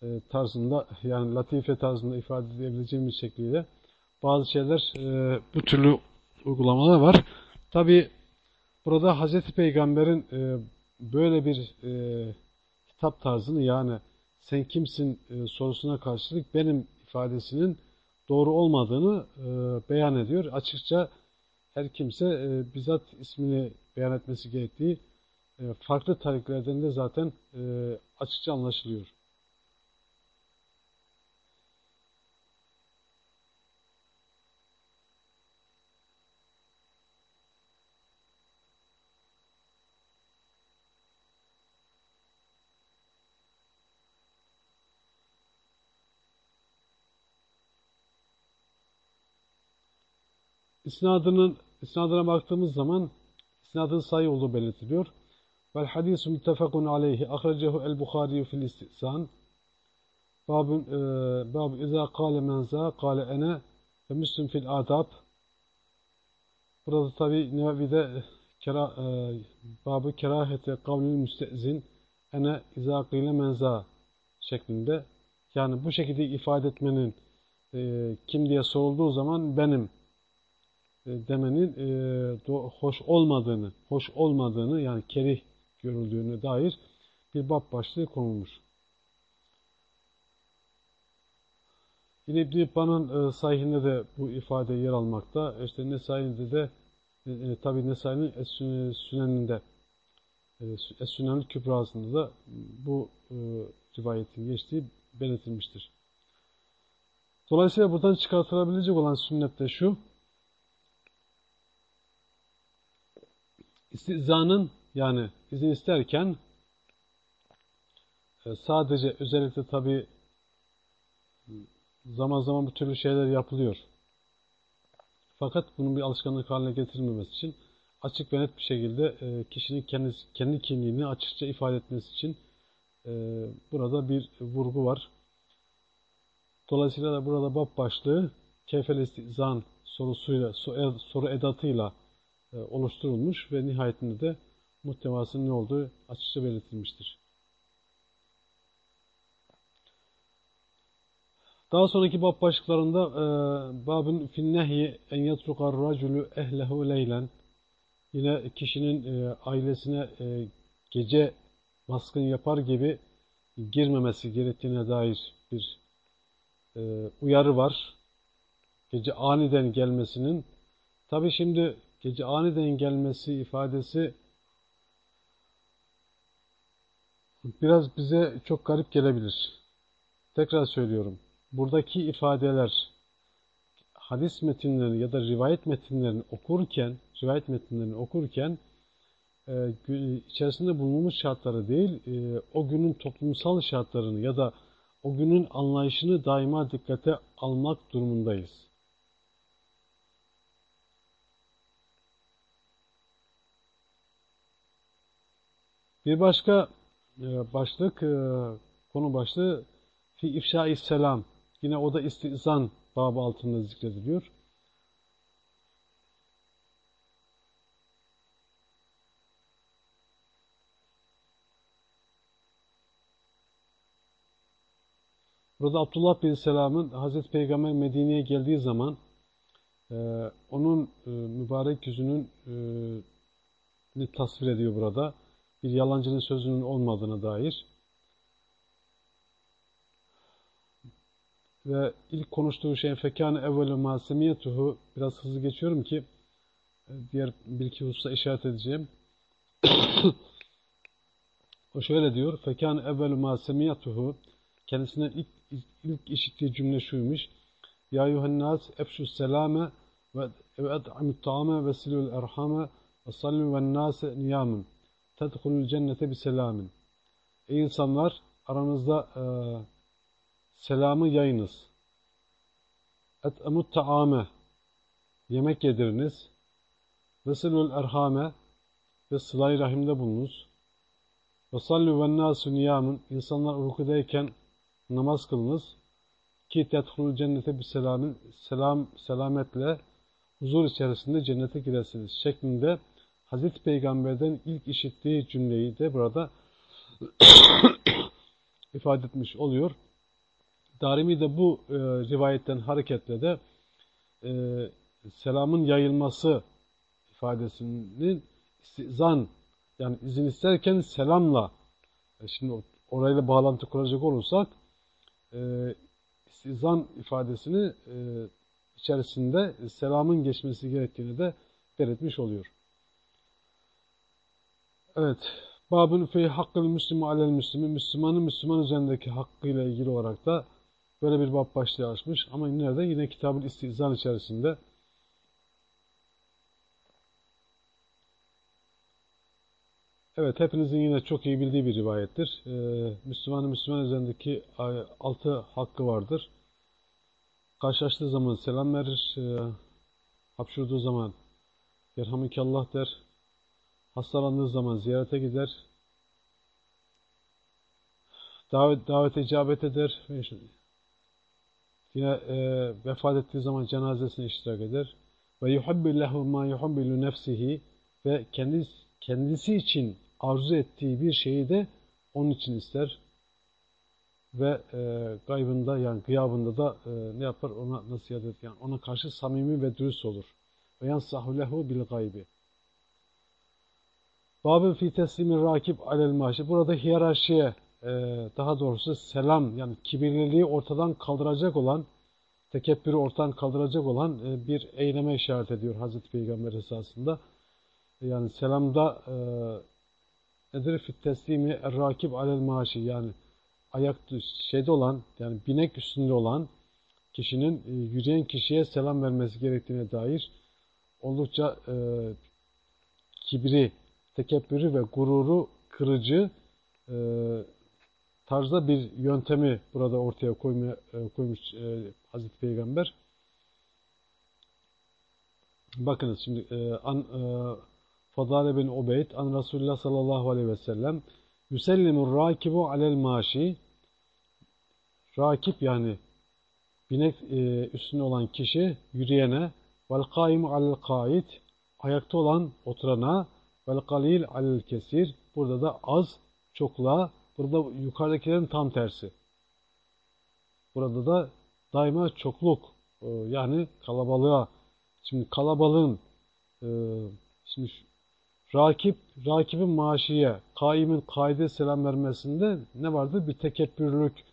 E, tarzında yani latife tarzında ifade edebileceğimiz şekliyle bazı şeyler e, bu türlü uygulamalar var. Tabi burada Hazreti Peygamber'in e, böyle bir e, hitap tarzını yani sen kimsin e, sorusuna karşılık benim ifadesinin doğru olmadığını e, beyan ediyor. Açıkça her kimse e, bizzat ismini beyan etmesi gerektiği e, farklı tariklerden de zaten e, açıkça anlaşılıyor. İsnadının isnadına baktığımız zaman isnadın sayı olduğu belirtiliyor. Vel hadisu muttefakun aleyhi ahrecehu el Bukhari fil istihsan. Babun e, bab iza kâle menza kâle ene ve müslüm fil adab. Burada tabi Nevevi'de kera, e, babı kerahete kavlil müstezin ene iza kâle menza şeklinde. Yani bu şekilde ifade etmenin e, kim diye sorulduğu zaman benim e, demenin e, hoş olmadığını, hoş olmadığını yani kerih görüldüğüne dair bir bab başlığı konulmuş. Yine İbn-i İbban'ın e, sahihinde de bu ifade yer almakta. İşte Nesai'de de e, e, tabi Nesai'nin Es-Sünen'inde Es-Sünen'in Kübrası'nda da bu e, rivayetin geçtiği belirtilmiştir. Dolayısıyla buradan çıkartılabilecek olan sünnet de şu, İstizanın yani izin isterken e, sadece özellikle tabi zaman zaman bu türlü şeyler yapılıyor. Fakat bunun bir alışkanlık haline getirilmemesi için açık ve net bir şekilde e, kişinin kendisi, kendi kimliğini açıkça ifade etmesi için e, burada bir vurgu var. Dolayısıyla da burada bab başlığı kefel istizan sorusuyla, soru edatıyla oluşturulmuş ve nihayetinde de muhtevasının ne olduğu açıkça belirtilmiştir. Daha sonraki bab başlıklarında e, babın finnehyi en yatrukar raculu ehlehu leylen yine kişinin e, ailesine e, gece baskın yapar gibi girmemesi gerektiğine dair bir e, uyarı var. Gece aniden gelmesinin tabi şimdi gece aniden gelmesi ifadesi biraz bize çok garip gelebilir. Tekrar söylüyorum. Buradaki ifadeler hadis metinlerini ya da rivayet metinlerini okurken, rivayet metinlerini okurken e, içerisinde bulunmuş şartları değil, e, o günün toplumsal şartlarını ya da o günün anlayışını daima dikkate almak durumundayız. Bir başka e, başlık, e, konu başlığı fi ifşa selam. Yine o da istizan babı altında zikrediliyor. Burada Abdullah bin Selam'ın Hazreti Peygamber Medine'ye geldiği zaman e, onun e, mübarek yüzünün e, tasvir ediyor burada bir yalancının sözünün olmadığına dair ve ilk konuştuğu şey fekâne evvelü mâ semiyetuhu biraz hızlı geçiyorum ki e, diğer bir iki hususa işaret edeceğim. o şöyle diyor fekâne evvelü mâ semiyetuhu kendisinden ilk, ilk işittiği cümle şuymuş Ya yuhennâs efşü selâme ve ed'amü ta'ame ve silül erhame ve sallu ve nâse niyamun tedhulul cennete bir selamin. Ey insanlar aranızda e, selamı yayınız. Et emut taame yemek yediriniz. Vesilul erhame ve sılay rahimde bulunuz. Ve sallu ve nasu niyamun insanlar uykudayken namaz kılınız. Ki tedhulul cennete bir selamin selam selametle huzur içerisinde cennete girersiniz şeklinde Hazreti Peygamber'den ilk işittiği cümleyi de burada ifade etmiş oluyor. Darimi de bu e, rivayetten hareketle de e, selamın yayılması ifadesinin istizan yani izin isterken selamla e, şimdi orayla bağlantı kuracak olursak e, istizan ifadesini e, içerisinde selamın geçmesi gerektiğini de belirtmiş oluyor. Evet. Babun fi hakkıl müslümü alel müslümü Müslümanın Müslüman üzerindeki hakkıyla ilgili olarak da böyle bir bab başlığı açmış. Ama nerede? Yine kitabın istizan içerisinde. Evet, hepinizin yine çok iyi bildiği bir rivayettir. Ee, Müslümanın Müslüman üzerindeki altı hakkı vardır. Karşılaştığı zaman selam verir, e, hapşurduğu zaman Yerhamükallah der, hastalandığı zaman ziyarete gider, davet, davet icabet eder, yine e, vefat ettiği zaman cenazesine iştirak eder. Ve yuhabbillahu ma yuhabbilu nefsihi ve kendisi, kendisi için arzu ettiği bir şeyi de onun için ister. Ve e, gaybında yani gıyabında da e, ne yapar? Ona nasihat et yani ona karşı samimi ve dürüst olur. Ve yansahu lehu bil gaybi. Babın fi teslimi rakip alel maşi. Burada hiyerarşiye e, daha doğrusu selam yani kibirliliği ortadan kaldıracak olan tekebbürü ortadan kaldıracak olan e, bir eyleme işaret ediyor Hazreti Peygamber esasında. Yani selamda e, nedir? Fit teslimi rakip alel maaşı yani ayak şeyde olan yani binek üstünde olan kişinin yürüyen kişiye selam vermesi gerektiğine dair oldukça e, kibri, tekebbürü ve gururu kırıcı e, tarzda bir yöntemi burada ortaya koymaya, e, koymuş e, Hazreti Peygamber. Bakınız şimdi e, an, e, Fadale bin Ubeyd an Resulullah sallallahu aleyhi ve sellem Yüsellimur rakibu alel maşi Rakip yani binek e, üstünde olan kişi yürüyene vel kaimu alel kait ayakta olan oturana vel kalil alel kesir burada da az çokla burada yukarıdakilerin tam tersi. Burada da daima çokluk e, yani kalabalığa şimdi kalabalığın e, şimdi rakip rakibin maaşiye kaimin kaide selam vermesinde ne vardı? Bir tekebbürlük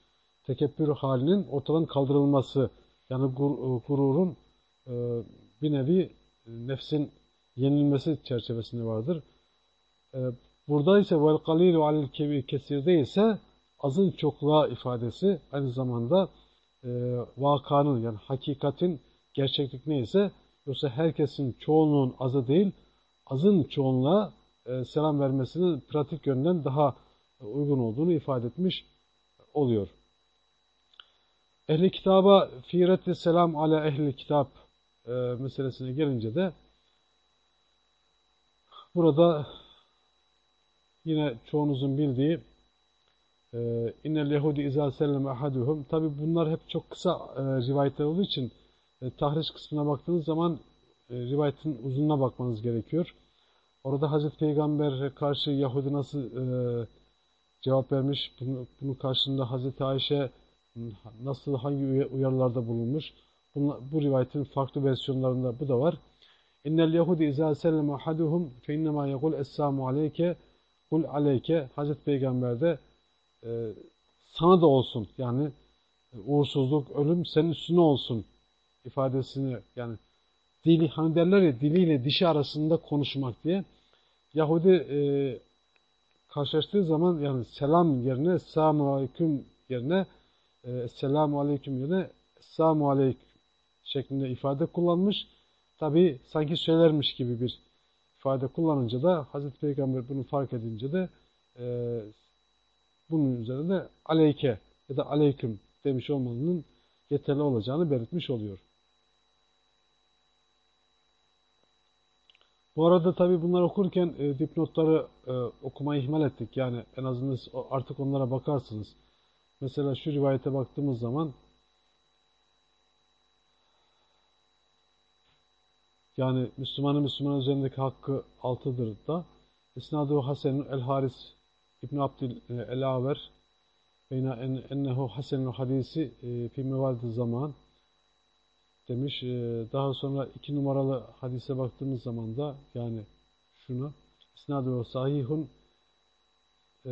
tekebbür halinin ortadan kaldırılması yani e, gururun bir nevi nefsin yenilmesi çerçevesinde vardır. E, burada ise vel kalilu alel kebir kesirde ise azın çokluğa ifadesi aynı zamanda e, vakanın yani hakikatin gerçeklik neyse yoksa herkesin çoğunluğun azı değil azın çoğunluğa e, selam vermesinin pratik yönden daha uygun olduğunu ifade etmiş oluyor. Ehli kitaba firet selam ala ehli kitap e, meselesine gelince de burada yine çoğunuzun bildiği e, innel yehudi izâ sellem ahaduhum tabi bunlar hep çok kısa e, rivayetler olduğu için e, tahriş kısmına baktığınız zaman rivayetin uzunluğuna bakmanız gerekiyor. Orada Hazreti Peygamber karşı Yahudi nasıl cevap vermiş, bunu, bunun karşılığında Hazreti Ayşe nasıl hangi uyarılarda bulunmuş. Bu rivayetin farklı versiyonlarında bu da var. İnnel yehudi izâ sellem ahaduhum fe innemâ yegul essâmu aleyke kul aleyke. Hazreti Peygamber de e, sana da olsun. Yani uğursuzluk, ölüm senin üstüne olsun ifadesini yani dili hani derler ya diliyle dişi arasında konuşmak diye. Yahudi e, karşılaştığı zaman yani selam yerine selamun aleyküm yerine e, selamu aleyküm yerine selamu aleyküm şeklinde ifade kullanmış. Tabi sanki söylermiş gibi bir ifade kullanınca da Hazreti Peygamber bunu fark edince de e, bunun üzerine aleyke ya da aleyküm demiş olmanın yeterli olacağını belirtmiş oluyor. Bu arada tabi bunları okurken e, dipnotları e, okumayı ihmal ettik. Yani en azından artık onlara bakarsınız. Mesela şu rivayete baktığımız zaman yani Müslümanın Müslüman üzerindeki hakkı altıdır da İsnadı Hasan el Haris İbn Abdül e, el Aver beyna ennehu Hasanul hadisi e, fi mevalid zaman demiş. Ee, daha sonra iki numaralı hadise baktığımız zaman da yani şunu isnadı ve sahihun e,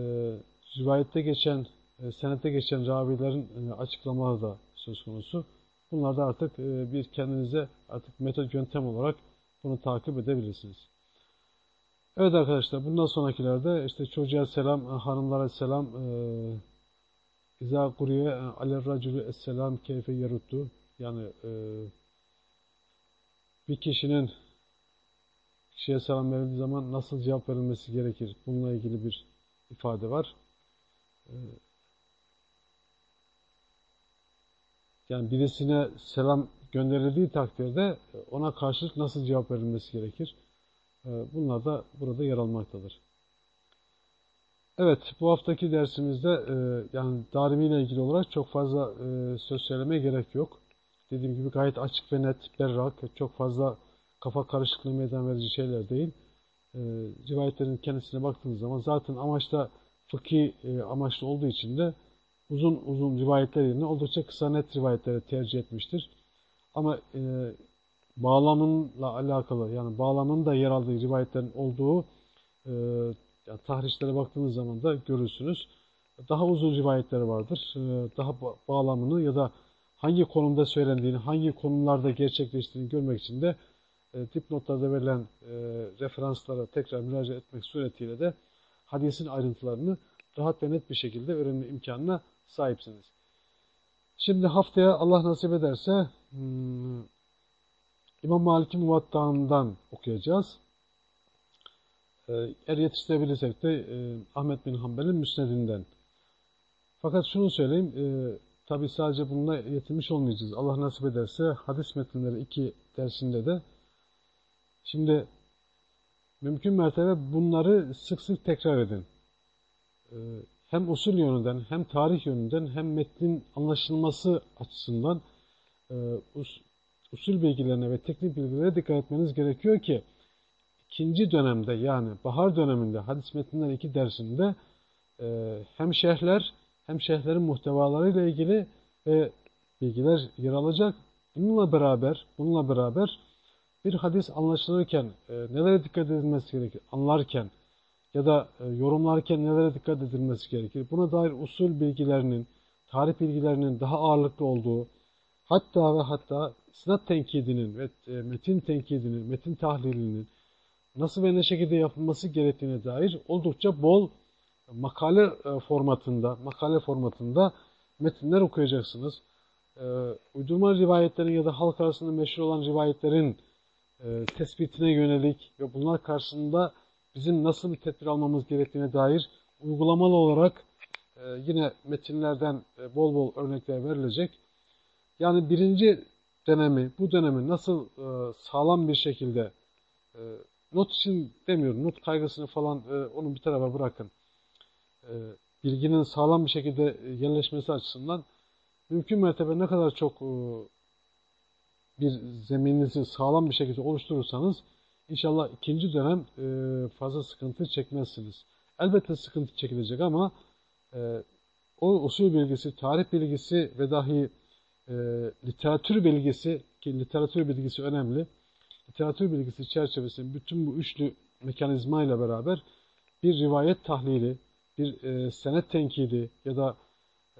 rivayette geçen e, senette geçen ravilerin e, açıklamaları da söz konusu. Bunlar da artık e, bir kendinize artık metot yöntem olarak bunu takip edebilirsiniz. Evet arkadaşlar bundan sonrakilerde işte çocuğa selam, hanımlara selam, İza kuriye aler racülü esselam keyfe yeruttu. Yani e, bir kişinin kişiye selam verildiği zaman nasıl cevap verilmesi gerekir? Bununla ilgili bir ifade var. E, yani birisine selam gönderildiği takdirde ona karşılık nasıl cevap verilmesi gerekir? E, bunlar da burada yer almaktadır. Evet, bu haftaki dersimizde e, yani darimi ile ilgili olarak çok fazla e, söz söylemeye gerek yok. Dediğim gibi gayet açık ve net, berrak, çok fazla kafa karışıklığı meydana verici şeyler değil. E, rivayetlerin kendisine baktığınız zaman zaten amaçta fıkhi e, amaçlı olduğu için de uzun uzun rivayetler yerine oldukça kısa net rivayetleri tercih etmiştir. Ama e, bağlamınla alakalı yani bağlamın da yer aldığı rivayetlerin olduğu e, yani tahrişlere baktığınız zaman da görürsünüz. Daha uzun rivayetleri vardır. Ee, daha bağlamını ya da hangi konumda söylendiğini, hangi konularda gerçekleştiğini görmek için de e, dipnotlarda verilen e, referanslara tekrar müracaat etmek suretiyle de hadisin ayrıntılarını rahat ve net bir şekilde öğrenme imkanına sahipsiniz. Şimdi haftaya Allah nasip ederse hmm, İmam Malik'in Muvatta'ından okuyacağız. Ee, eğer yetiştirebilirsek de e, Ahmet bin Hanbel'in müsnedinden. Fakat şunu söyleyeyim, e, tabi sadece bununla yetinmiş olmayacağız. Allah nasip ederse hadis metinleri iki dersinde de şimdi mümkün mertebe bunları sık sık tekrar edin. E, hem usul yönünden, hem tarih yönünden, hem metnin anlaşılması açısından e, us, usul bilgilerine ve teknik bilgilere dikkat etmeniz gerekiyor ki ikinci dönemde yani bahar döneminde hadis metinler iki dersinde e, hem şerhler hem şerhlerin muhtevalarıyla ilgili ve bilgiler yer alacak. Bununla beraber bununla beraber bir hadis anlaşılırken e, nelere dikkat edilmesi gerekir? Anlarken ya da e, yorumlarken nelere dikkat edilmesi gerekir? Buna dair usul bilgilerinin, tarih bilgilerinin daha ağırlıklı olduğu, hatta ve hatta sınat tenkidinin ve e, metin tenkidinin, metin tahlilinin, nasıl ve ne şekilde yapılması gerektiğine dair oldukça bol makale e, formatında, makale formatında metinler okuyacaksınız. Uydurma rivayetlerin ya da halk arasında meşhur olan rivayetlerin tespitine yönelik ve bunlar karşısında bizim nasıl bir tedbir almamız gerektiğine dair uygulamalı olarak yine metinlerden bol bol örnekler verilecek. Yani birinci dönemi, bu dönemi nasıl sağlam bir şekilde Not için demiyorum. Not kaygısını falan e, onu bir tarafa bırakın. E, bilginin sağlam bir şekilde yerleşmesi açısından mümkün mertebe ne kadar çok e, bir zemininizi sağlam bir şekilde oluşturursanız inşallah ikinci dönem e, fazla sıkıntı çekmezsiniz. Elbette sıkıntı çekilecek ama e, o usul bilgisi, tarih bilgisi ve dahi e, literatür bilgisi ki literatür bilgisi önemli literatür bilgisi çerçevesinde bütün bu üçlü mekanizmayla beraber bir rivayet tahlili, bir e, senet tenkidi ya da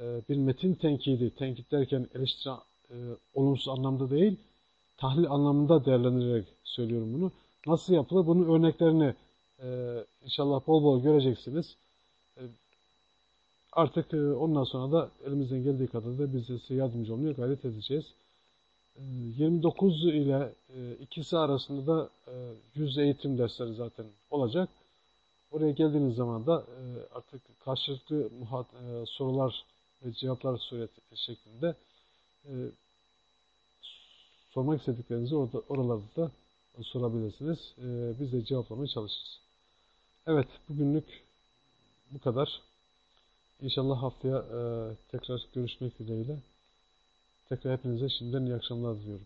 e, bir metin tenkidi, tenkit derken eleştiri e, olumsuz anlamda değil, tahlil anlamında değerlendirerek söylüyorum bunu. Nasıl yapılır? Bunun örneklerini e, inşallah bol bol göreceksiniz. E, artık e, ondan sonra da elimizden geldiği kadar da biz size yardımcı olmaya gayret edeceğiz. 29 ile e, ikisi arasında da e, yüz eğitim dersleri zaten olacak. Oraya geldiğiniz zaman da e, artık karşılıklı sorular ve cevaplar sureti şeklinde sormak istediklerinizi orada, oralarda da sorabilirsiniz. Biz de cevaplamaya çalışırız. Evet, bugünlük bu kadar. İnşallah haftaya tekrar görüşmek dileğiyle. Tekrar hepinize şimdiden iyi akşamlar diliyorum.